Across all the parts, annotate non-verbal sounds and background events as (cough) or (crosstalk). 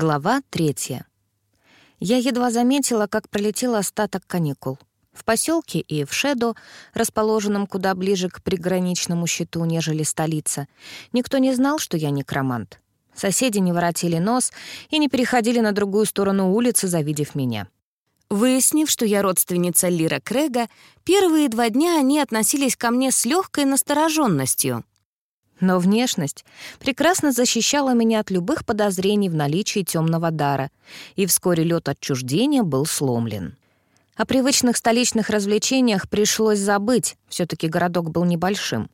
Глава третья. Я едва заметила, как пролетел остаток каникул. В поселке и в Шедо, расположенном куда ближе к приграничному щиту, нежели столица, никто не знал, что я некромант. Соседи не воротили нос и не переходили на другую сторону улицы, завидев меня. Выяснив, что я родственница Лира Крэга, первые два дня они относились ко мне с легкой настороженностью, но внешность прекрасно защищала меня от любых подозрений в наличии темного дара, и вскоре лед отчуждения был сломлен. О привычных столичных развлечениях пришлось забыть, все таки городок был небольшим.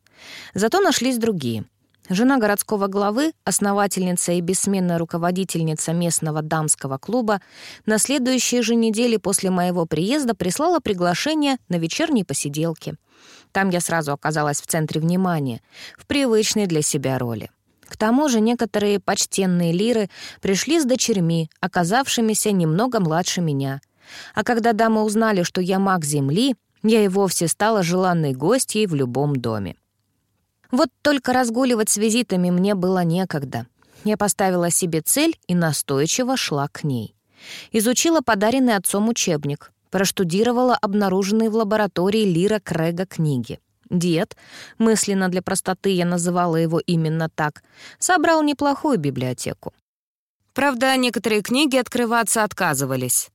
Зато нашлись другие. Жена городского главы, основательница и бессменная руководительница местного дамского клуба, на следующей же неделе после моего приезда прислала приглашение на вечерние посиделки — там я сразу оказалась в центре внимания, в привычной для себя роли. К тому же некоторые почтенные лиры пришли с дочерьми, оказавшимися немного младше меня. А когда дамы узнали, что я маг Земли, я и вовсе стала желанной гостьей в любом доме. Вот только разгуливать с визитами мне было некогда. Я поставила себе цель и настойчиво шла к ней. Изучила подаренный отцом учебник, проштудировала обнаруженные в лаборатории Лира Крэга книги. Дед, мысленно для простоты я называла его именно так, собрал неплохую библиотеку. Правда, некоторые книги открываться отказывались.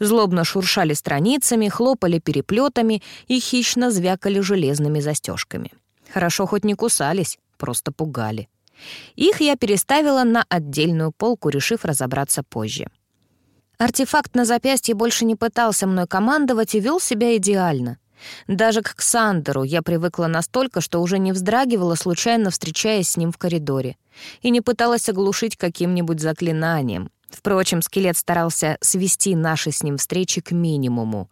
Злобно шуршали страницами, хлопали переплетами и хищно звякали железными застежками. Хорошо хоть не кусались, просто пугали. Их я переставила на отдельную полку, решив разобраться позже. Артефакт на запястье больше не пытался мной командовать и вел себя идеально. Даже к Ксандеру я привыкла настолько, что уже не вздрагивала, случайно встречаясь с ним в коридоре, и не пыталась оглушить каким-нибудь заклинанием. Впрочем, скелет старался свести наши с ним встречи к минимуму.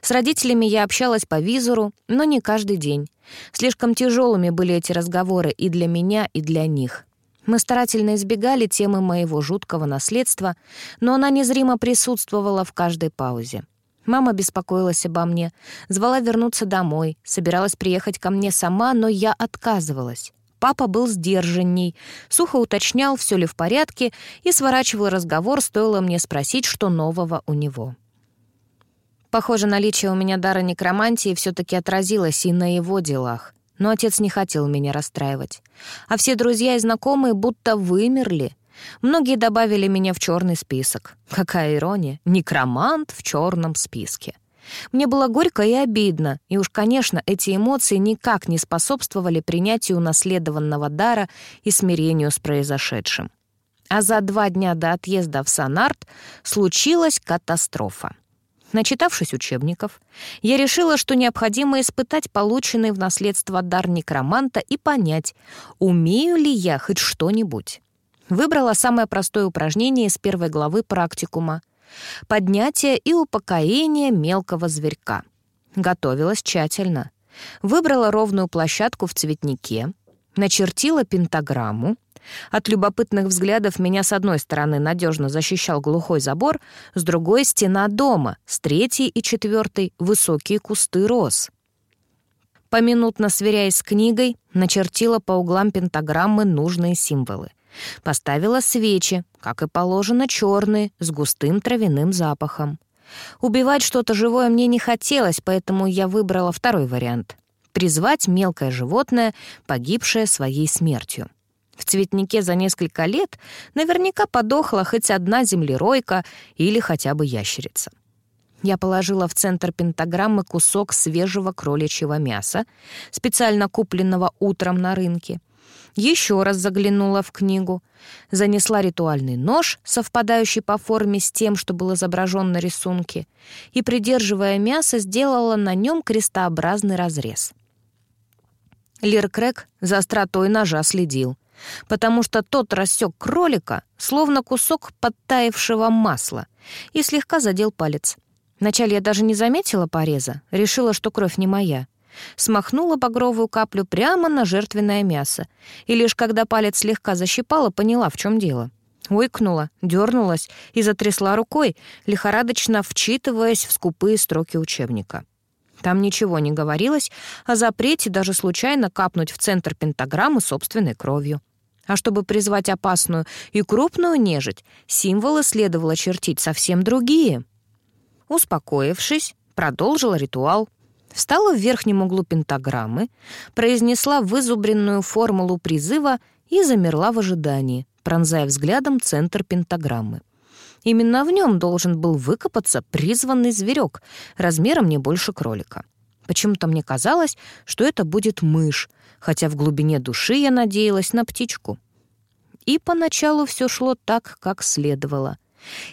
С родителями я общалась по визору, но не каждый день. Слишком тяжелыми были эти разговоры и для меня, и для них. Мы старательно избегали темы моего жуткого наследства, но она незримо присутствовала в каждой паузе. Мама беспокоилась обо мне, звала вернуться домой, собиралась приехать ко мне сама, но я отказывалась. Папа был сдержанней, сухо уточнял, все ли в порядке, и сворачивал разговор, стоило мне спросить, что нового у него. Похоже, наличие у меня дара некромантии все таки отразилось и на его делах но отец не хотел меня расстраивать. А все друзья и знакомые будто вымерли. Многие добавили меня в черный список. Какая ирония, некромант в черном списке. Мне было горько и обидно, и уж, конечно, эти эмоции никак не способствовали принятию унаследованного дара и смирению с произошедшим. А за два дня до отъезда в Санарт случилась катастрофа. Начитавшись учебников, я решила, что необходимо испытать полученный в наследство дар некроманта и понять, умею ли я хоть что-нибудь. Выбрала самое простое упражнение из первой главы практикума — поднятие и упокоение мелкого зверька. Готовилась тщательно. Выбрала ровную площадку в цветнике, начертила пентаграмму, от любопытных взглядов меня с одной стороны надежно защищал глухой забор, с другой — стена дома, с третьей и четвертой — высокие кусты роз. Поминутно сверяясь с книгой, начертила по углам пентаграммы нужные символы. Поставила свечи, как и положено, черные, с густым травяным запахом. Убивать что-то живое мне не хотелось, поэтому я выбрала второй вариант — призвать мелкое животное, погибшее своей смертью. В цветнике за несколько лет наверняка подохла хоть одна землеройка или хотя бы ящерица. Я положила в центр пентаграммы кусок свежего кроличьего мяса, специально купленного утром на рынке. Еще раз заглянула в книгу, занесла ритуальный нож, совпадающий по форме с тем, что был изображен на рисунке, и, придерживая мясо, сделала на нем крестообразный разрез. Лир Крэк за остротой ножа следил потому что тот рассек кролика, словно кусок подтаявшего масла, и слегка задел палец. Вначале я даже не заметила пореза, решила, что кровь не моя. Смахнула багровую каплю прямо на жертвенное мясо, и лишь когда палец слегка защипала, поняла, в чем дело. Уйкнула, дернулась и затрясла рукой, лихорадочно вчитываясь в скупые строки учебника. Там ничего не говорилось о запрете даже случайно капнуть в центр пентаграммы собственной кровью. А чтобы призвать опасную и крупную нежить, символы следовало чертить совсем другие. Успокоившись, продолжила ритуал. Встала в верхнем углу пентаграммы, произнесла вызубренную формулу призыва и замерла в ожидании, пронзая взглядом центр пентаграммы. Именно в нем должен был выкопаться призванный зверек, размером не больше кролика. Почему-то мне казалось, что это будет мышь, хотя в глубине души я надеялась на птичку. И поначалу все шло так, как следовало.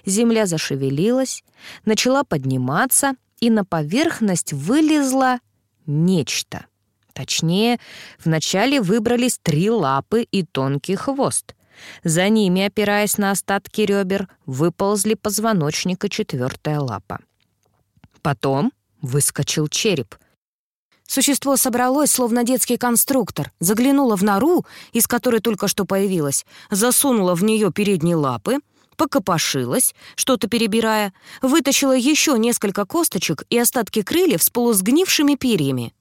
Земля зашевелилась, начала подниматься, и на поверхность вылезло нечто. Точнее, вначале выбрались три лапы и тонкий хвост. За ними, опираясь на остатки ребер, выползли позвоночник и четвертая лапа. Потом выскочил череп. Существо собралось, словно детский конструктор, заглянуло в нору, из которой только что появилось, засунуло в нее передние лапы, покопошилась, что-то перебирая, вытащила еще несколько косточек и остатки крыльев с полусгнившими перьями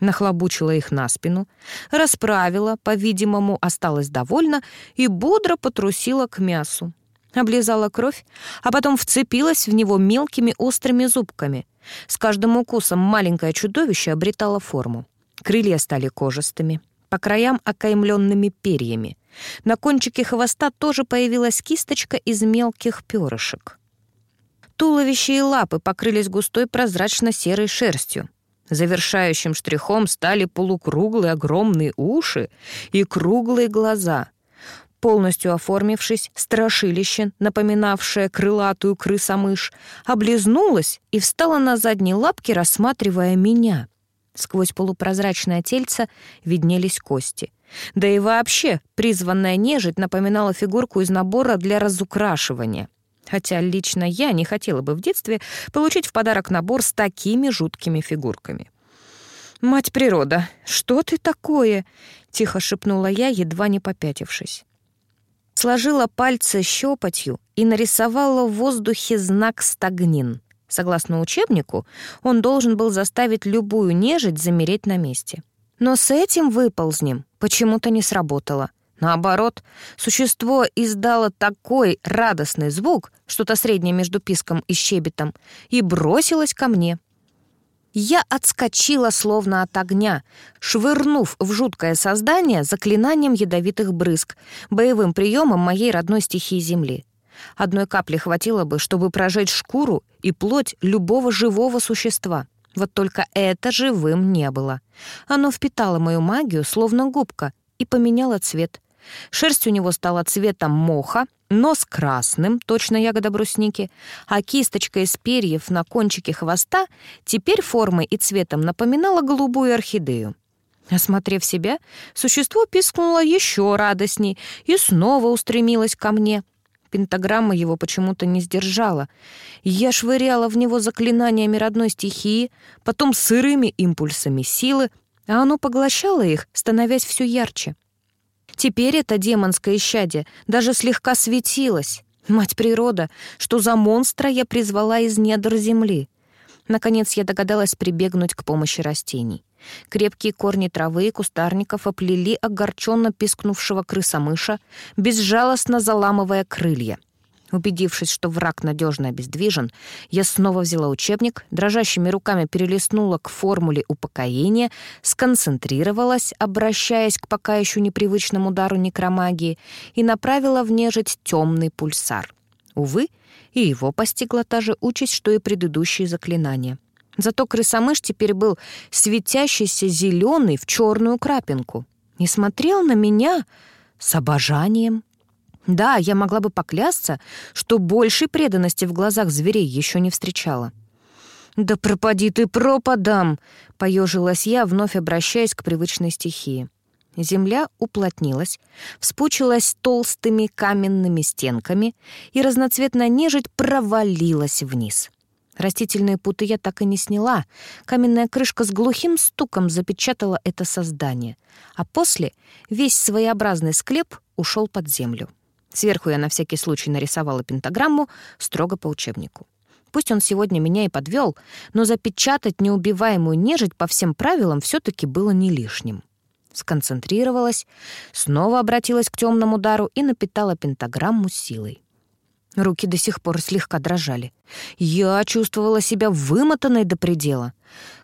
нахлобучила их на спину, расправила, по-видимому, осталась довольна и бодро потрусила к мясу. Облизала кровь, а потом вцепилась в него мелкими острыми зубками. С каждым укусом маленькое чудовище обретало форму. Крылья стали кожистыми, по краям окаймленными перьями. На кончике хвоста тоже появилась кисточка из мелких перышек. Туловище и лапы покрылись густой прозрачно-серой шерстью. Завершающим штрихом стали полукруглые огромные уши и круглые глаза. Полностью оформившись, страшилище, напоминавшее крылатую крысомышь, облизнулось и встала на задние лапки, рассматривая меня. Сквозь полупрозрачное тельце виднелись кости. Да и вообще, призванная нежить напоминала фигурку из набора для разукрашивания. Хотя лично я не хотела бы в детстве получить в подарок набор с такими жуткими фигурками. «Мать природа, что ты такое?» — тихо шепнула я, едва не попятившись. Сложила пальцы щепотью и нарисовала в воздухе знак стагнин. Согласно учебнику, он должен был заставить любую нежить замереть на месте. Но с этим выползнем почему-то не сработало — Наоборот, существо издало такой радостный звук, что-то среднее между писком и щебетом, и бросилось ко мне. Я отскочила словно от огня, швырнув в жуткое создание заклинанием ядовитых брызг, боевым приемом моей родной стихии Земли. Одной капли хватило бы, чтобы прожечь шкуру и плоть любого живого существа. Вот только это живым не было. Оно впитало мою магию, словно губка, и поменяло цвет. Шерсть у него стала цветом моха, нос красным, точно ягода брусники, а кисточка из перьев на кончике хвоста теперь формой и цветом напоминала голубую орхидею. Осмотрев себя, существо пискнуло еще радостней и снова устремилось ко мне. Пентаграмма его почему-то не сдержала. Я швыряла в него заклинаниями родной стихии, потом сырыми импульсами силы, а оно поглощало их, становясь все ярче. Теперь это демонское исчадие даже слегка светилось. Мать природа, что за монстра я призвала из недр земли? Наконец я догадалась прибегнуть к помощи растений. Крепкие корни травы и кустарников оплели огорченно пискнувшего крыса-мыша, безжалостно заламывая крылья — Убедившись, что враг надежно обездвижен, я снова взяла учебник, дрожащими руками перелистнула к формуле упокоения, сконцентрировалась, обращаясь к пока еще непривычному удару некромагии, и направила в нежить темный пульсар. Увы, и его постигла та же участь, что и предыдущие заклинания. Зато крысомыш теперь был светящийся зеленый в черную крапинку и смотрел на меня с обожанием. Да, я могла бы поклясться, что большей преданности в глазах зверей еще не встречала. «Да пропади ты пропадам!» — поежилась я, вновь обращаясь к привычной стихии. Земля уплотнилась, вспучилась толстыми каменными стенками, и разноцветная нежить провалилась вниз. Растительные путы я так и не сняла. Каменная крышка с глухим стуком запечатала это создание, а после весь своеобразный склеп ушел под землю. Сверху я на всякий случай нарисовала пентаграмму строго по учебнику. Пусть он сегодня меня и подвел, но запечатать неубиваемую нежить по всем правилам все таки было не лишним. сконцентрировалась, снова обратилась к темному удару и напитала пентаграмму силой. Руки до сих пор слегка дрожали. Я чувствовала себя вымотанной до предела.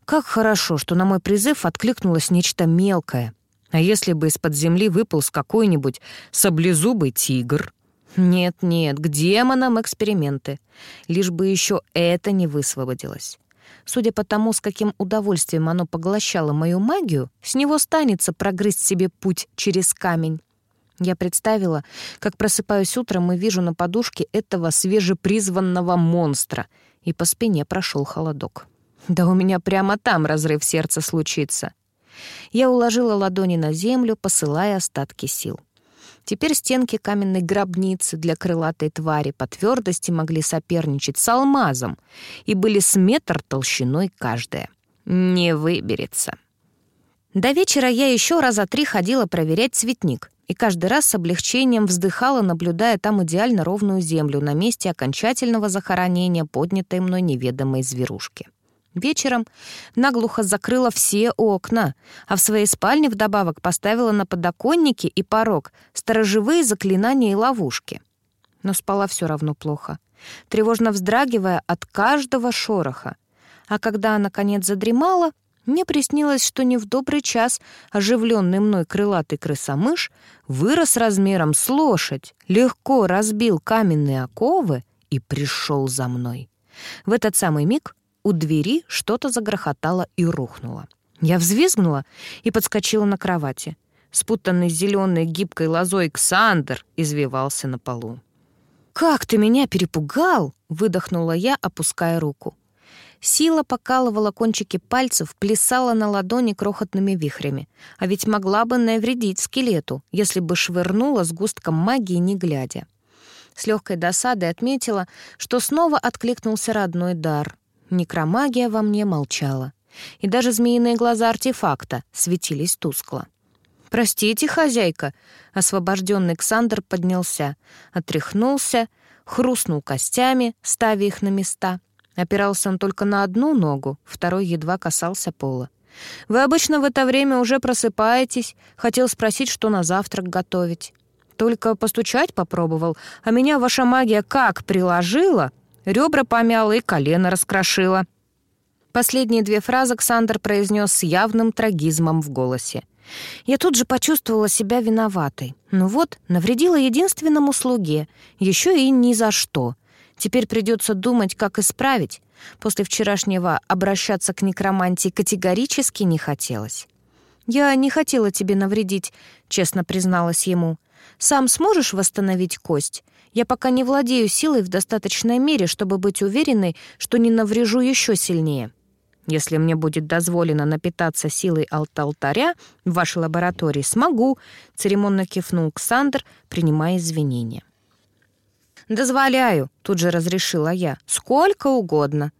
Как хорошо, что на мой призыв откликнулось нечто мелкое. А если бы из-под земли выполз какой-нибудь саблезубый тигр? Нет-нет, к демонам эксперименты. Лишь бы еще это не высвободилось. Судя по тому, с каким удовольствием оно поглощало мою магию, с него станется прогрызть себе путь через камень. Я представила, как просыпаюсь утром и вижу на подушке этого свежепризванного монстра, и по спине прошел холодок. Да у меня прямо там разрыв сердца случится. Я уложила ладони на землю, посылая остатки сил. Теперь стенки каменной гробницы для крылатой твари по твердости могли соперничать с алмазом и были с метр толщиной каждая. Не выберется. До вечера я еще раза три ходила проверять цветник и каждый раз с облегчением вздыхала, наблюдая там идеально ровную землю на месте окончательного захоронения поднятой мной неведомой зверушки. Вечером наглухо закрыла все окна, а в своей спальне вдобавок поставила на подоконнике и порог сторожевые заклинания и ловушки. Но спала все равно плохо, тревожно вздрагивая от каждого шороха. А когда, наконец, задремала, мне приснилось, что не в добрый час оживленный мной крылатый крысомыш вырос размером с лошадь, легко разбил каменные оковы и пришел за мной. В этот самый миг у двери что-то загрохотало и рухнуло. Я взвизгнула и подскочила на кровати. Спутанный зеленой гибкой лозой Ксандр извивался на полу. «Как ты меня перепугал!» — выдохнула я, опуская руку. Сила покалывала кончики пальцев, плясала на ладони крохотными вихрями. А ведь могла бы навредить скелету, если бы швырнула с густком магии, не глядя. С легкой досадой отметила, что снова откликнулся родной дар. Некромагия во мне молчала. И даже змеиные глаза артефакта светились тускло. «Простите, хозяйка!» Освобожденный Ксандр поднялся, отряхнулся, хрустнул костями, ставя их на места. Опирался он только на одну ногу, второй едва касался пола. «Вы обычно в это время уже просыпаетесь. Хотел спросить, что на завтрак готовить. Только постучать попробовал, а меня ваша магия как приложила, Ребра помяла и колено раскрошила. Последние две фразы Александр произнес с явным трагизмом в голосе. Я тут же почувствовала себя виноватой. Ну вот, навредила единственному слуге, еще и ни за что. Теперь придется думать, как исправить. После вчерашнего обращаться к некромантии категорически не хотелось. «Я не хотела тебе навредить», — честно призналась ему. «Сам сможешь восстановить кость? Я пока не владею силой в достаточной мере, чтобы быть уверенной, что не наврежу еще сильнее. Если мне будет дозволено напитаться силой от алтаря в вашей лаборатории, смогу», — церемонно кивнул Ксандр, принимая извинения. «Дозволяю», — тут же разрешила я, — «сколько угодно».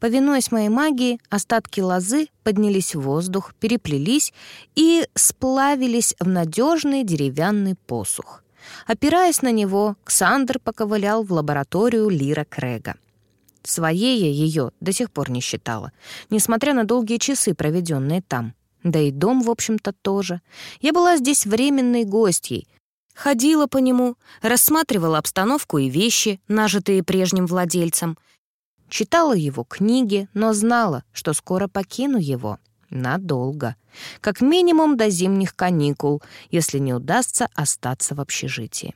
Повинуясь моей магии, остатки лозы поднялись в воздух, переплелись и сплавились в надежный деревянный посух. Опираясь на него, Ксандр поковылял в лабораторию Лира Крэга. Своей я ее до сих пор не считала, несмотря на долгие часы, проведенные там. Да и дом, в общем-то, тоже. Я была здесь временной гостьей, ходила по нему, рассматривала обстановку и вещи, нажитые прежним владельцем, читала его книги, но знала, что скоро покину его. Надолго. Как минимум до зимних каникул, если не удастся остаться в общежитии.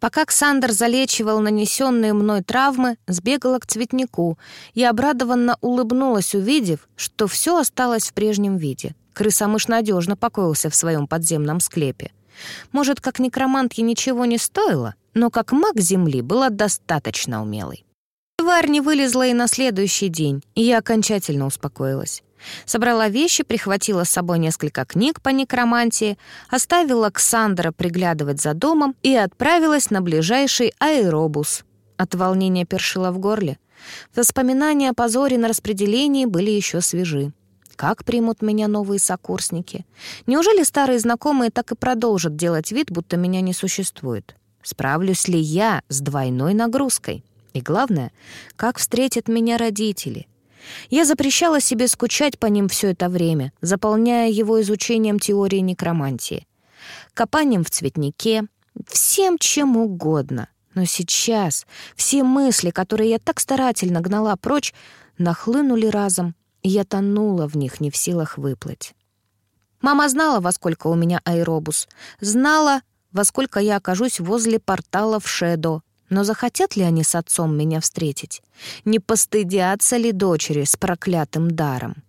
Пока Ксандр залечивал нанесенные мной травмы, сбегала к цветнику и обрадованно улыбнулась, увидев, что все осталось в прежнем виде. Крысомыш надежно покоился в своем подземном склепе. Может, как некромант ей ничего не стоило, но как маг Земли была достаточно умелой. Тварь не вылезла и на следующий день, и я окончательно успокоилась. Собрала вещи, прихватила с собой несколько книг по некромантии, оставила Ксандра приглядывать за домом и отправилась на ближайший аэробус. От волнения першила в горле. Воспоминания о позоре на распределении были еще свежи. Как примут меня новые сокурсники? Неужели старые знакомые так и продолжат делать вид, будто меня не существует? Справлюсь ли я с двойной нагрузкой? И главное, как встретят меня родители — Я запрещала себе скучать по ним все это время, заполняя его изучением теории некромантии, копанием в цветнике, всем чем угодно. Но сейчас все мысли, которые я так старательно гнала прочь, нахлынули разом, и я тонула в них, не в силах выплыть. Мама знала, во сколько у меня аэробус, знала, во сколько я окажусь возле портала в Шедо, но захотят ли они с отцом меня встретить? Не постыдятся ли дочери с проклятым даром?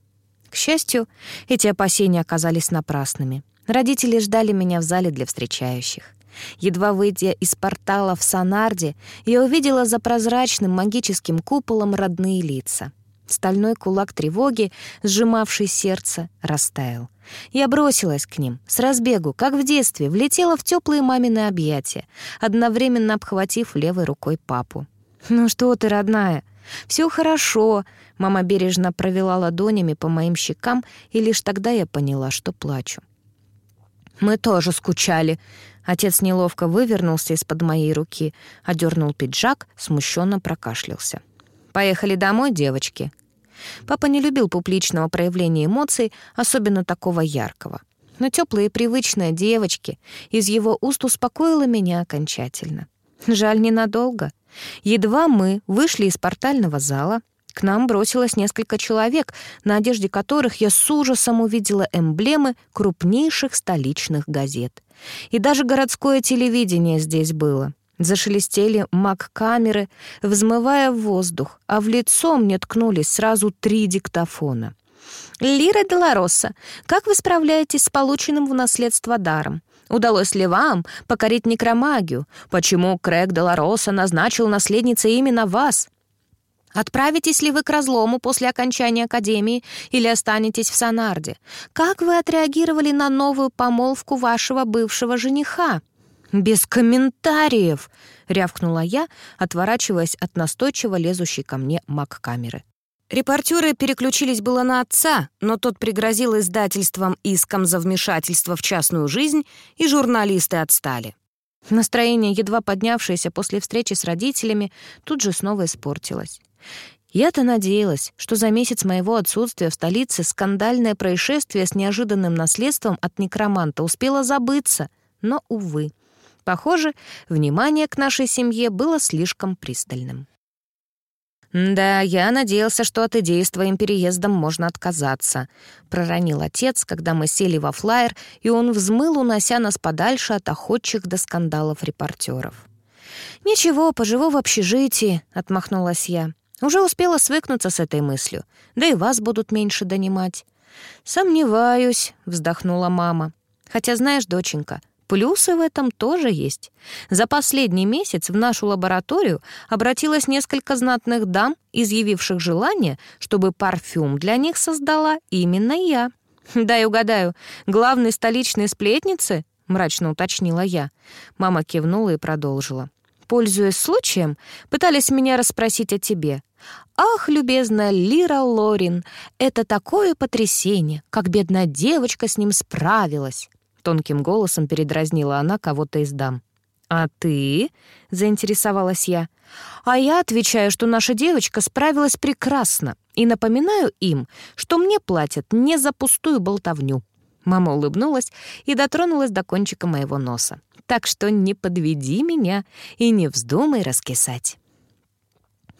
К счастью, эти опасения оказались напрасными. Родители ждали меня в зале для встречающих. Едва выйдя из портала в Санарде, я увидела за прозрачным магическим куполом родные лица. Стальной кулак тревоги, сжимавший сердце, растаял. Я бросилась к ним, с разбегу, как в детстве, влетела в теплые мамины объятия, одновременно обхватив левой рукой папу. «Ну что ты, родная? Все хорошо!» Мама бережно провела ладонями по моим щекам, и лишь тогда я поняла, что плачу. «Мы тоже скучали!» Отец неловко вывернулся из-под моей руки, одернул пиджак, смущенно прокашлялся. «Поехали домой, девочки?» Папа не любил публичного проявления эмоций, особенно такого яркого. Но теплые и привычные девочки из его уст успокоила меня окончательно. Жаль, ненадолго. Едва мы вышли из портального зала, к нам бросилось несколько человек, на одежде которых я с ужасом увидела эмблемы крупнейших столичных газет. И даже городское телевидение здесь было. Зашелестели маг-камеры, взмывая воздух, а в лицо мне ткнулись сразу три диктофона. «Лира Делароса, как вы справляетесь с полученным в наследство даром? Удалось ли вам покорить некромагию? Почему Крэг Делароса назначил наследницей именно вас? Отправитесь ли вы к разлому после окончания академии или останетесь в Санарде? Как вы отреагировали на новую помолвку вашего бывшего жениха?» «Без комментариев!» — рявкнула я, отворачиваясь от настойчиво лезущей ко мне маг-камеры. Репортеры переключились было на отца, но тот пригрозил издательством иском за вмешательство в частную жизнь, и журналисты отстали. Настроение, едва поднявшееся после встречи с родителями, тут же снова испортилось. Я-то надеялась, что за месяц моего отсутствия в столице скандальное происшествие с неожиданным наследством от некроманта успело забыться, но, увы. Похоже, внимание к нашей семье было слишком пристальным. «Да, я надеялся, что от идеи с твоим переездом можно отказаться», — проронил отец, когда мы сели во флайер, и он взмыл, унося нас подальше от охотчих до скандалов репортеров. «Ничего, поживу в общежитии», — отмахнулась я. «Уже успела свыкнуться с этой мыслью, да и вас будут меньше донимать». «Сомневаюсь», — вздохнула мама. «Хотя, знаешь, доченька, Плюсы в этом тоже есть. За последний месяц в нашу лабораторию обратилось несколько знатных дам, изъявивших желание, чтобы парфюм для них создала именно я. «Дай угадаю, главной столичной сплетницы?» — мрачно уточнила я. Мама кивнула и продолжила. «Пользуясь случаем, пытались меня расспросить о тебе. «Ах, любезная Лира Лорин, это такое потрясение, как бедная девочка с ним справилась!» Тонким голосом передразнила она кого-то из дам. «А ты?» — заинтересовалась я. «А я отвечаю, что наша девочка справилась прекрасно, и напоминаю им, что мне платят не за пустую болтовню». Мама улыбнулась и дотронулась до кончика моего носа. «Так что не подведи меня и не вздумай раскисать».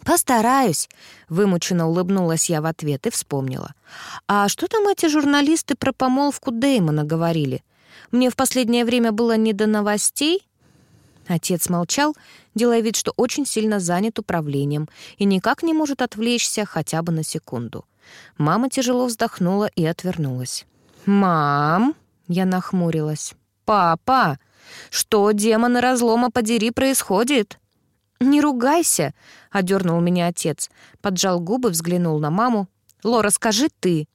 «Постараюсь», — вымученно улыбнулась я в ответ и вспомнила. «А что там эти журналисты про помолвку Дэймона говорили? Мне в последнее время было не до новостей?» Отец молчал, делая вид, что очень сильно занят управлением и никак не может отвлечься хотя бы на секунду. Мама тяжело вздохнула и отвернулась. «Мам!» — я нахмурилась. «Папа! Что, демона разлома подери, происходит?» «Не ругайся!» — одернул меня отец. Поджал губы, взглянул на маму. «Лора, скажи ты!»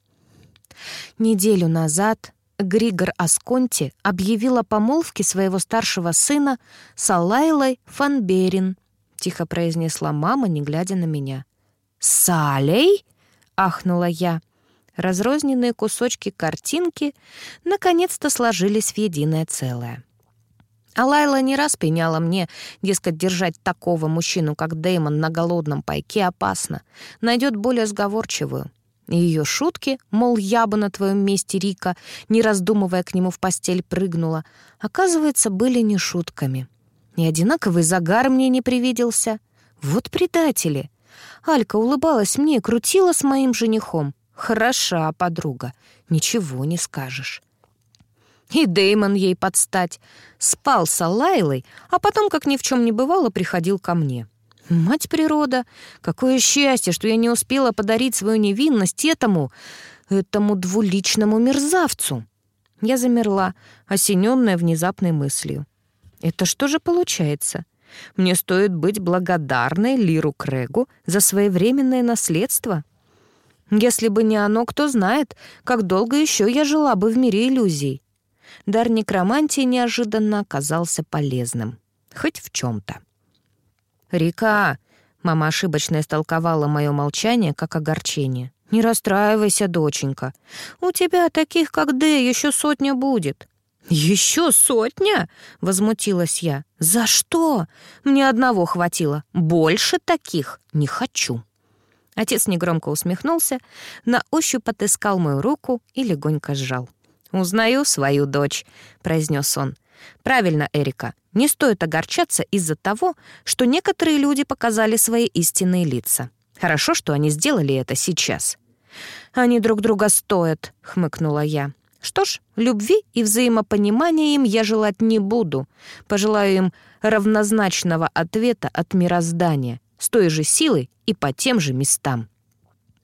Неделю назад Григор Асконти объявил о помолвке своего старшего сына с Алайлой Фанберин, тихо произнесла мама, не глядя на меня. «С Алей?» — ахнула я. Разрозненные кусочки картинки наконец-то сложились в единое целое. А Лайла не раз пеняла мне, дескать, держать такого мужчину, как Дэймон, на голодном пайке опасно. Найдет более сговорчивую. Ее шутки, мол, я бы на твоем месте, Рика, не раздумывая к нему в постель прыгнула, оказывается, были не шутками. И одинаковый загар мне не привиделся. Вот предатели. Алька улыбалась мне и крутила с моим женихом. Хороша подруга, ничего не скажешь. И Деймон ей подстать. Спал с Лайлой, а потом, как ни в чем не бывало, приходил ко мне. Мать природа, какое счастье, что я не успела подарить свою невинность этому, этому двуличному мерзавцу. Я замерла, осененная внезапной мыслью. Это что же получается? Мне стоит быть благодарной Лиру Крэгу за своевременное наследство? Если бы не оно, кто знает, как долго еще я жила бы в мире иллюзий. Дар некромантии неожиданно оказался полезным. Хоть в чем-то. «Река!» — мама ошибочно истолковала мое молчание как огорчение. «Не расстраивайся, доченька. У тебя таких, как Дэ, еще сотня будет. «Еще сотня?» — возмутилась я. «За что? Мне одного хватило. Больше таких не хочу». Отец негромко усмехнулся, на ощупь отыскал мою руку и легонько сжал. «Узнаю свою дочь», — произнес он. «Правильно, Эрика, не стоит огорчаться из-за того, что некоторые люди показали свои истинные лица. Хорошо, что они сделали это сейчас». «Они друг друга стоят», — хмыкнула я. Что ж, любви и взаимопонимания им я желать не буду. Пожелаю им равнозначного ответа от мироздания, с той же силой и по тем же местам.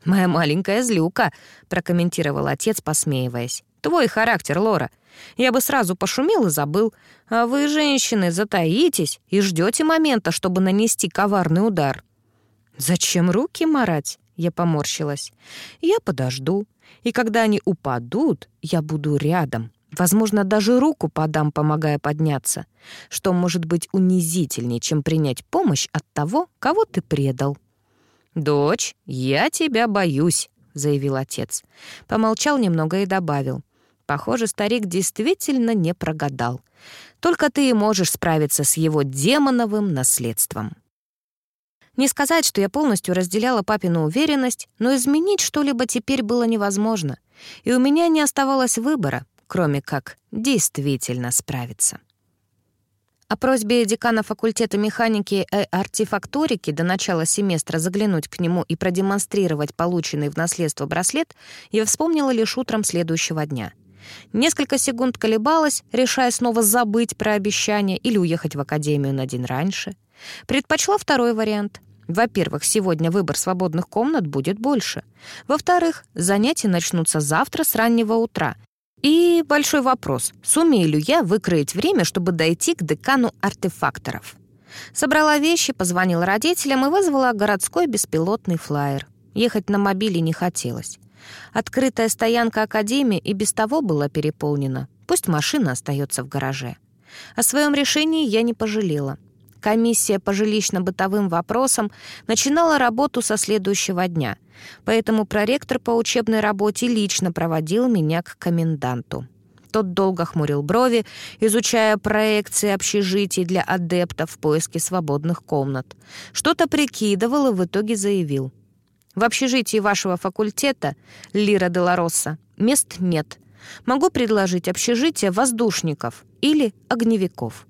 «Моя маленькая злюка», — прокомментировал отец, посмеиваясь. «Твой характер, Лора. Я бы сразу пошумел и забыл. А вы, женщины, затаитесь и ждете момента, чтобы нанести коварный удар». «Зачем руки марать?» — я поморщилась. «Я подожду и когда они упадут, я буду рядом. Возможно, даже руку подам, помогая подняться. Что может быть унизительнее, чем принять помощь от того, кого ты предал? «Дочь, я тебя боюсь», — заявил отец. Помолчал немного и добавил. Похоже, старик действительно не прогадал. Только ты и можешь справиться с его демоновым наследством. Не сказать, что я полностью разделяла папину уверенность, но изменить что-либо теперь было невозможно, и у меня не оставалось выбора, кроме как действительно справиться. О просьбе декана факультета механики и артефакторики до начала семестра заглянуть к нему и продемонстрировать полученный в наследство браслет я вспомнила лишь утром следующего дня. Несколько секунд колебалась, решая снова забыть про обещание или уехать в академию на день раньше. Предпочла второй вариант. Во-первых, сегодня выбор свободных комнат будет больше. Во-вторых, занятия начнутся завтра с раннего утра. И большой вопрос, сумею ли я выкроить время, чтобы дойти к декану артефакторов. Собрала вещи, позвонила родителям и вызвала городской беспилотный флайер. Ехать на мобиле не хотелось. Открытая стоянка Академии и без того была переполнена. Пусть машина остается в гараже. О своем решении я не пожалела. Комиссия по жилищно-бытовым вопросам начинала работу со следующего дня, поэтому проректор по учебной работе лично проводил меня к коменданту. Тот долго хмурил брови, изучая проекции общежитий для адептов в поиске свободных комнат. Что-то прикидывал и в итоге заявил. «В общежитии вашего факультета, Лира де Ларосса, мест нет. Могу предложить общежитие воздушников или огневиков».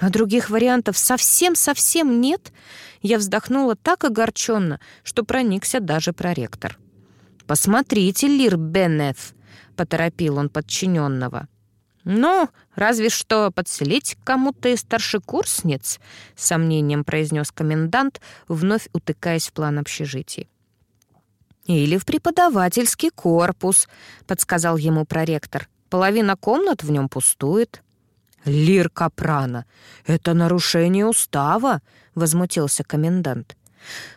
А других вариантов совсем-совсем нет? Я вздохнула так огорченно, что проникся даже проректор. «Посмотрите, Лир Беннеф!» — поторопил он подчиненного. «Ну, разве что подселить кому-то из старшекурсниц», — сомнением произнес комендант, вновь утыкаясь в план общежития. «Или в преподавательский корпус», — подсказал ему проректор. «Половина комнат в нем пустует». «Лир Капрана, это нарушение устава», — возмутился комендант.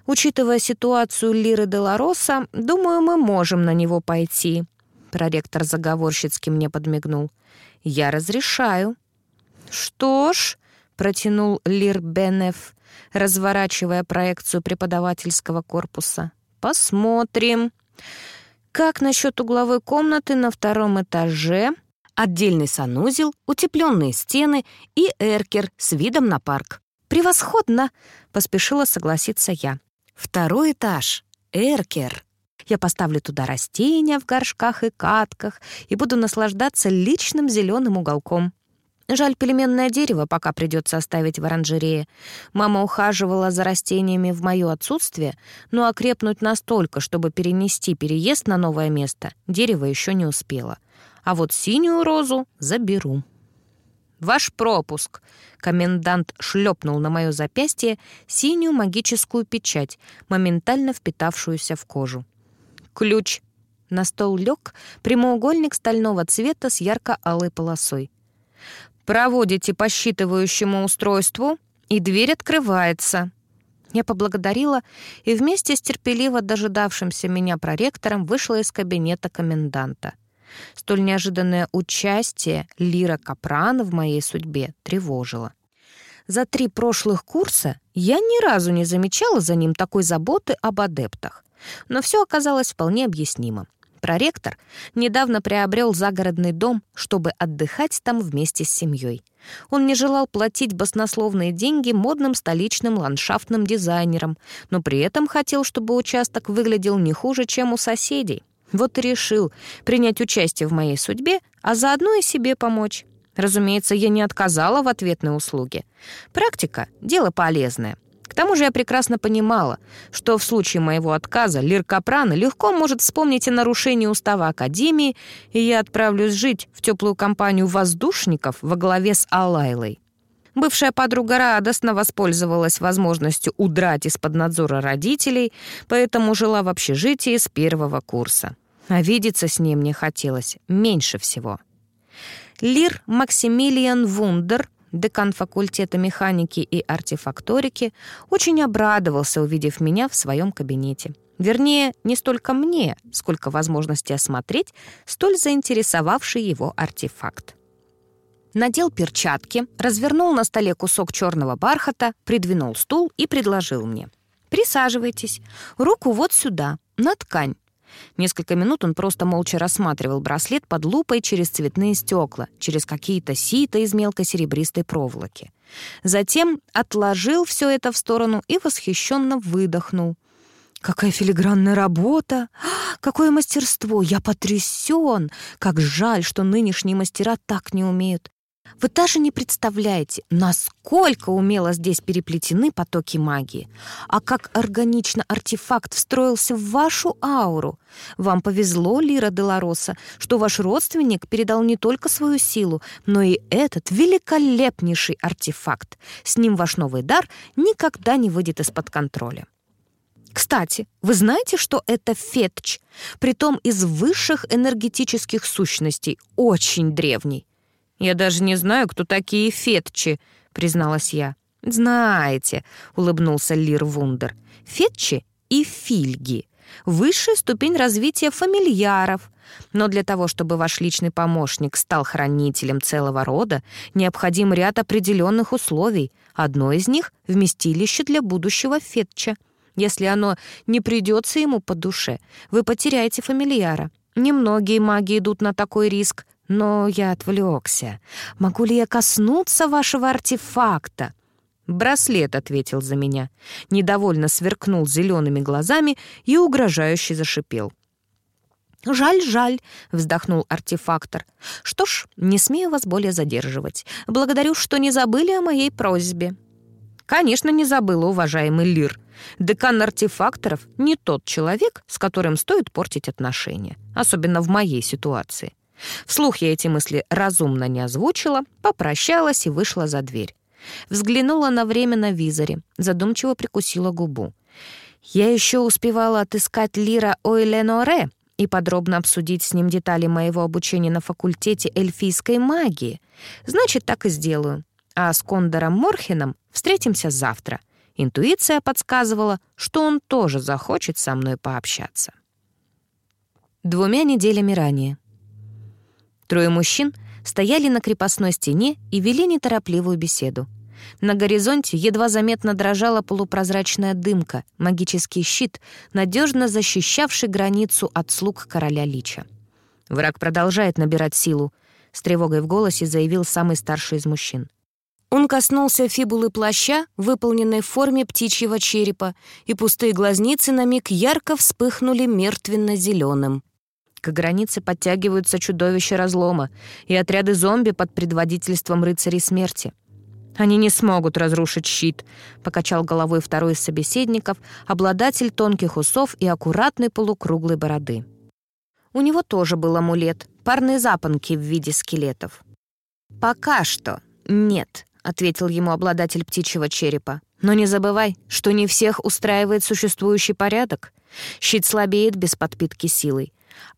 «Учитывая ситуацию Лиры Делароса, думаю, мы можем на него пойти», — проректор заговорщицки мне подмигнул. «Я разрешаю». «Что ж», — протянул Лир Бенеф, разворачивая проекцию преподавательского корпуса, — «посмотрим». «Как насчет угловой комнаты на втором этаже?» отдельный санузел, утепленные стены и эркер с видом на парк. «Превосходно!» — поспешила согласиться я. «Второй этаж. Эркер. Я поставлю туда растения в горшках и катках и буду наслаждаться личным зеленым уголком. Жаль, пельменное дерево пока придется оставить в оранжерее. Мама ухаживала за растениями в мое отсутствие, но окрепнуть настолько, чтобы перенести переезд на новое место, дерево еще не успело. А вот синюю розу заберу. «Ваш пропуск!» Комендант шлепнул на мое запястье синюю магическую печать, моментально впитавшуюся в кожу. «Ключ!» На стол лег прямоугольник стального цвета с ярко-алой полосой. Проводите по считывающему устройству, и дверь открывается». Я поблагодарила и вместе с терпеливо дожидавшимся меня проректором вышла из кабинета коменданта. Столь неожиданное участие Лира Капрана в моей судьбе тревожило. За три прошлых курса я ни разу не замечала за ним такой заботы об адептах. Но все оказалось вполне объяснимо проректор недавно приобрел загородный дом, чтобы отдыхать там вместе с семьей. Он не желал платить баснословные деньги модным столичным ландшафтным дизайнерам, но при этом хотел, чтобы участок выглядел не хуже, чем у соседей. Вот и решил принять участие в моей судьбе, а заодно и себе помочь. Разумеется, я не отказала в ответной услуге. Практика — дело полезное. К тому же я прекрасно понимала, что в случае моего отказа Лир Капрана легко может вспомнить о нарушении устава Академии, и я отправлюсь жить в теплую компанию воздушников во главе с Алайлой. Бывшая подруга радостно воспользовалась возможностью удрать из-под надзора родителей, поэтому жила в общежитии с первого курса. А видеться с ней мне хотелось меньше всего. Лир Максимилиан Вундер декан факультета механики и артефакторики, очень обрадовался, увидев меня в своем кабинете. Вернее, не столько мне, сколько возможности осмотреть столь заинтересовавший его артефакт. Надел перчатки, развернул на столе кусок черного бархата, придвинул стул и предложил мне. «Присаживайтесь. Руку вот сюда, на ткань. Несколько минут он просто молча рассматривал браслет под лупой через цветные стекла, через какие-то сито из мелкой серебристой проволоки. Затем отложил все это в сторону и восхищенно выдохнул. «Какая филигранная работа! (gasps) Какое мастерство! Я потрясен! Как жаль, что нынешние мастера так не умеют. Вы даже не представляете, насколько умело здесь переплетены потоки магии, а как органично артефакт встроился в вашу ауру. Вам повезло, Лира Делароса, что ваш родственник передал не только свою силу, но и этот великолепнейший артефакт. С ним ваш новый дар никогда не выйдет из-под контроля. Кстати, вы знаете, что это фетч, притом из высших энергетических сущностей, очень древний. «Я даже не знаю, кто такие фетчи», — призналась я. «Знаете», — улыбнулся Лир Вундер, «фетчи и фильги — высшая ступень развития фамильяров. Но для того, чтобы ваш личный помощник стал хранителем целого рода, необходим ряд определенных условий. Одно из них — вместилище для будущего фетча. Если оно не придется ему по душе, вы потеряете фамильяра. Немногие маги идут на такой риск, но я отвлекся. Могу ли я коснуться вашего артефакта? «Браслет», — ответил за меня. Недовольно сверкнул зелеными глазами и угрожающе зашипел. «Жаль, жаль», — вздохнул артефактор. «Что ж, не смею вас более задерживать. Благодарю, что не забыли о моей просьбе». «Конечно, не забыла, уважаемый Лир. Декан артефакторов — не тот человек, с которым стоит портить отношения, особенно в моей ситуации. Вслух я эти мысли разумно не озвучила, попрощалась и вышла за дверь. Взглянула на время на визоре, задумчиво прикусила губу. Я еще успевала отыскать Лира Ойленоре и подробно обсудить с ним детали моего обучения на факультете эльфийской магии. Значит, так и сделаю. А с Кондором Морхеном встретимся завтра. Интуиция подсказывала, что он тоже захочет со мной пообщаться. Двумя неделями ранее. Трое мужчин стояли на крепостной стене и вели неторопливую беседу. На горизонте едва заметно дрожала полупрозрачная дымка, магический щит, надежно защищавший границу от слуг короля Лича. «Враг продолжает набирать силу», — с тревогой в голосе заявил самый старший из мужчин. Он коснулся фибулы плаща, выполненной в форме птичьего черепа, и пустые глазницы на миг ярко вспыхнули мертвенно-зеленым. К границе подтягиваются чудовища разлома и отряды зомби под предводительством рыцарей смерти. «Они не смогут разрушить щит», — покачал головой второй из собеседников, обладатель тонких усов и аккуратной полукруглой бороды. У него тоже был амулет, парные запонки в виде скелетов. «Пока что нет», ответил ему обладатель птичьего черепа. «Но не забывай, что не всех устраивает существующий порядок. Щит слабеет без подпитки силой.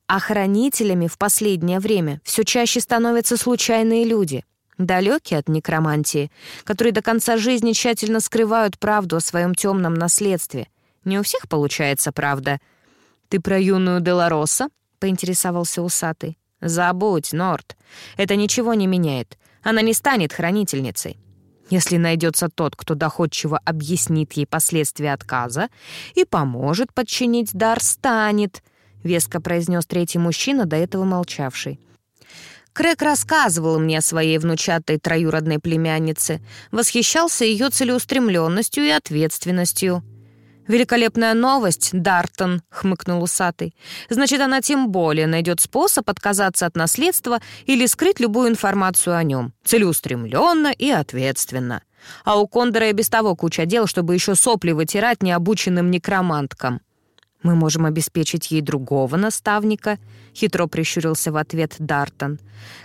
А хранителями в последнее время все чаще становятся случайные люди, далекие от некромантии, которые до конца жизни тщательно скрывают правду о своем темном наследстве. Не у всех получается правда. «Ты про юную Делароса?» — поинтересовался усатый. «Забудь, Норт. Это ничего не меняет. Она не станет хранительницей. Если найдется тот, кто доходчиво объяснит ей последствия отказа и поможет подчинить дар, станет, — веско произнес третий мужчина, до этого молчавший. Крэк рассказывал мне о своей внучатой троюродной племяннице, восхищался ее целеустремленностью и ответственностью — «Великолепная новость, Дартон», — хмыкнул усатый. «Значит, она тем более найдет способ отказаться от наследства или скрыть любую информацию о нем. Целеустремленно и ответственно. А у Кондора и без того куча дел, чтобы еще сопли вытирать необученным некроманткам». «Мы можем обеспечить ей другого наставника», — хитро прищурился в ответ Дартон.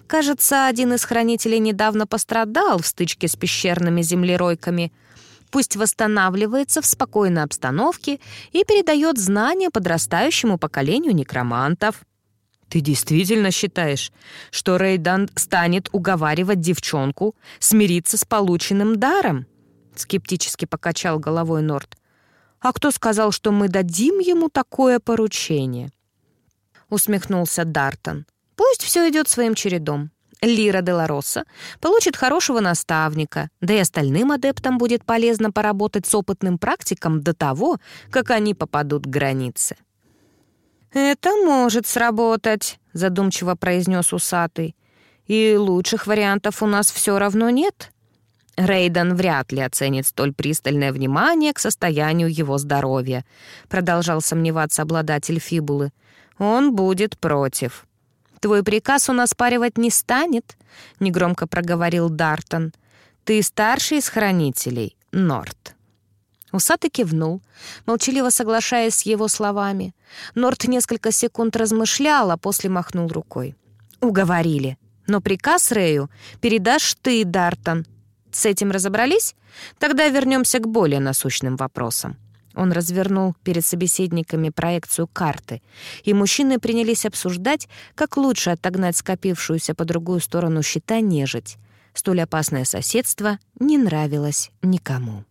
«Кажется, один из хранителей недавно пострадал в стычке с пещерными землеройками пусть восстанавливается в спокойной обстановке и передает знания подрастающему поколению некромантов. «Ты действительно считаешь, что Рейдан станет уговаривать девчонку смириться с полученным даром?» Скептически покачал головой Норт. «А кто сказал, что мы дадим ему такое поручение?» Усмехнулся Дартон. «Пусть все идет своим чередом. Лира де Лароса получит хорошего наставника, да и остальным адептам будет полезно поработать с опытным практиком до того, как они попадут к границе. «Это может сработать», — задумчиво произнес усатый. «И лучших вариантов у нас все равно нет». Рейден вряд ли оценит столь пристальное внимание к состоянию его здоровья, продолжал сомневаться обладатель фибулы. Он будет против. «Твой приказ он оспаривать не станет», — негромко проговорил Дартон. «Ты старший из хранителей, Норт». Усатый кивнул, молчаливо соглашаясь с его словами. Норт несколько секунд размышлял, а после махнул рукой. «Уговорили. Но приказ Рэю передашь ты, Дартон. С этим разобрались? Тогда вернемся к более насущным вопросам. Он развернул перед собеседниками проекцию карты, и мужчины принялись обсуждать, как лучше отогнать скопившуюся по другую сторону щита нежить. Столь опасное соседство не нравилось никому.